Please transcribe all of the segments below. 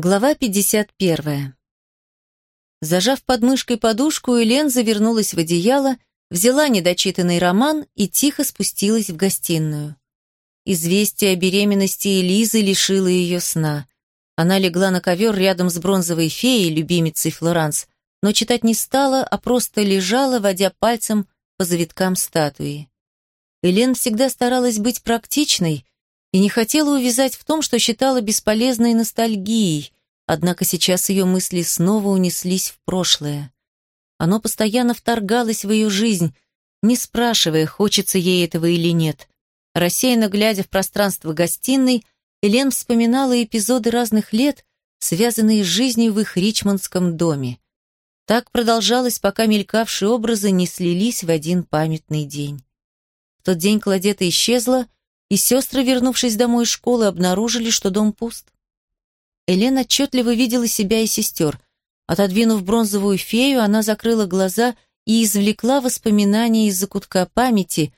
Глава 51. Зажав под мышкой подушку, Элен завернулась в одеяло, взяла недочитанный роман и тихо спустилась в гостиную. Известие о беременности Элизы лишило ее сна. Она легла на ковер рядом с бронзовой феей, любимицей Флоранс, но читать не стала, а просто лежала, водя пальцем по завиткам статуи. Элен всегда старалась быть практичной и не хотела увязать в том, что считала бесполезной ностальгией, однако сейчас ее мысли снова унеслись в прошлое. Оно постоянно вторгалось в ее жизнь, не спрашивая, хочется ей этого или нет. Рассеянно глядя в пространство гостиной, Элен вспоминала эпизоды разных лет, связанные с жизнью в их ричмондском доме. Так продолжалось, пока мелькавшие образы не слились в один памятный день. В тот день Кладета исчезла, и сестры, вернувшись домой из школы, обнаружили, что дом пуст. Элена отчетливо видела себя и сестер. Отодвинув бронзовую фею, она закрыла глаза и извлекла воспоминания из закутка памяти,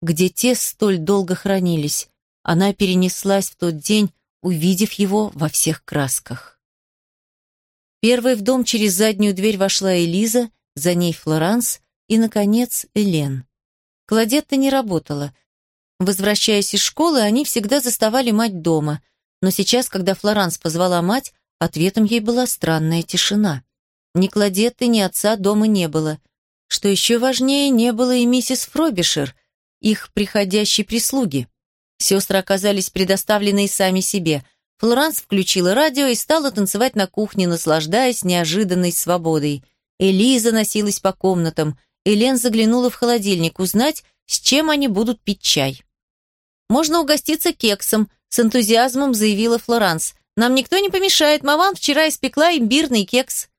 где те столь долго хранились. Она перенеслась в тот день, увидев его во всех красках. Первой в дом через заднюю дверь вошла Элиза, за ней Флоранс и, наконец, Элен. Кладетта не работала. Возвращаясь из школы, они всегда заставали мать дома, но сейчас, когда Флоранс позвала мать, ответом ей была странная тишина. Ни Кладетты, ни отца дома не было. Что еще важнее, не было и миссис Фробишер, их приходящей прислуги. Сестры оказались предоставлены сами себе. Флоранс включила радио и стала танцевать на кухне, наслаждаясь неожиданной свободой. Элиза носилась по комнатам. Элен заглянула в холодильник узнать, с чем они будут пить чай. «Можно угоститься кексом», — с энтузиазмом заявила Флоранс. «Нам никто не помешает, маман вчера испекла имбирный кекс».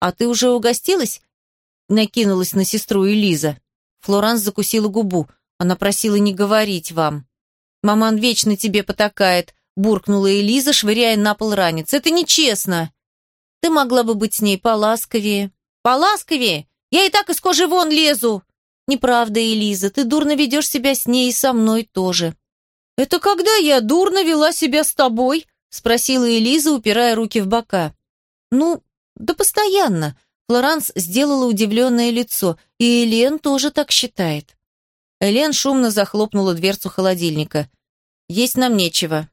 «А ты уже угостилась?» — накинулась на сестру Элиза. Флоранс закусила губу. Она просила не говорить вам. «Маман вечно тебе потакает», — буркнула Элиза, швыряя на пол ранец. «Это нечестно!» «Ты могла бы быть с ней поласковее». «Поласковее? Я и так из кожи вон лезу!» «Неправда, Элиза, ты дурно ведешь себя с ней и со мной тоже». «Это когда я дурно вела себя с тобой?» — спросила Элиза, упирая руки в бока. «Ну, да постоянно». Флоранс сделала удивленное лицо, и Элен тоже так считает. Элен шумно захлопнула дверцу холодильника. «Есть нам нечего».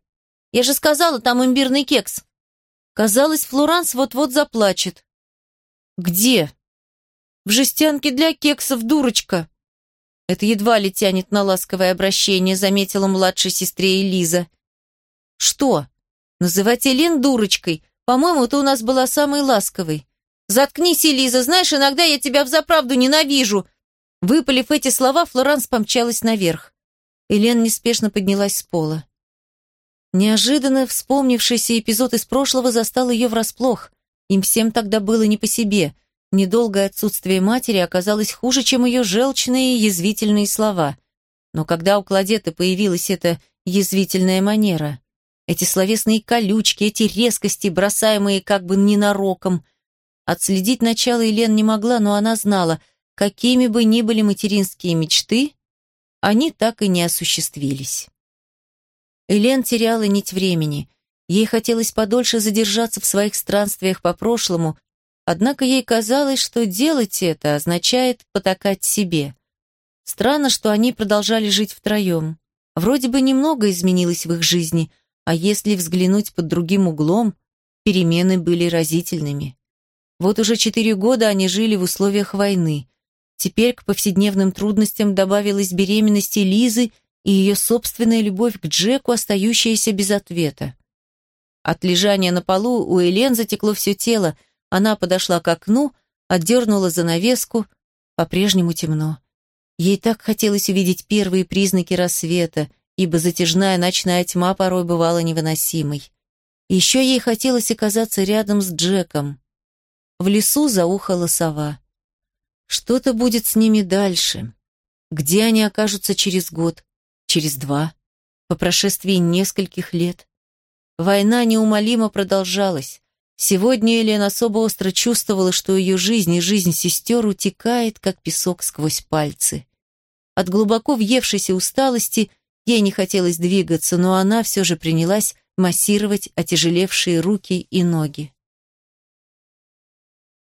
«Я же сказала, там имбирный кекс». Казалось, Флоранс вот-вот заплачет. «Где?» «В жестянке для кексов, дурочка». Это едва ли тянет на ласковое обращение, заметила младшей сестре Элиза. Что? Называть Элен дурочкой? По-моему, ты у нас была самой ласковой. Заткнись, Элиза, знаешь, иногда я тебя взаправду ненавижу. Выпалив эти слова, Флоранс помчалась наверх. Элен неспешно поднялась с пола. Неожиданно вспомнившийся эпизод из прошлого застал ее врасплох. Им всем тогда было не по себе. Недолгое отсутствие матери оказалось хуже, чем ее желчные и язвительные слова. Но когда у Кладеты появилась эта язвительная манера, эти словесные колючки, эти резкости, бросаемые как бы ненароком, отследить начало Елен не могла, но она знала, какими бы ни были материнские мечты, они так и не осуществились. Элен теряла нить времени. Ей хотелось подольше задержаться в своих странствиях по прошлому, Однако ей казалось, что делать это означает потакать себе. Странно, что они продолжали жить втроем. Вроде бы немного изменилось в их жизни, а если взглянуть под другим углом, перемены были разительными. Вот уже четыре года они жили в условиях войны. Теперь к повседневным трудностям добавилась беременность Лизы и ее собственная любовь к Джеку, остающаяся без ответа. От лежания на полу у Элен затекло все тело, она подошла к окну, отдернула занавеску. По-прежнему темно. Ей так хотелось увидеть первые признаки рассвета, ибо затяжная ночная тьма порой бывала невыносимой. Еще ей хотелось оказаться рядом с Джеком. В лесу заухала сова. Что-то будет с ними дальше. Где они окажутся через год, через два, по прошествии нескольких лет? Война неумолимо продолжалась. Сегодня Элен особо остро чувствовала, что ее жизнь и жизнь сестер утекает, как песок сквозь пальцы. От глубоко въевшейся усталости ей не хотелось двигаться, но она все же принялась массировать отяжелевшие руки и ноги.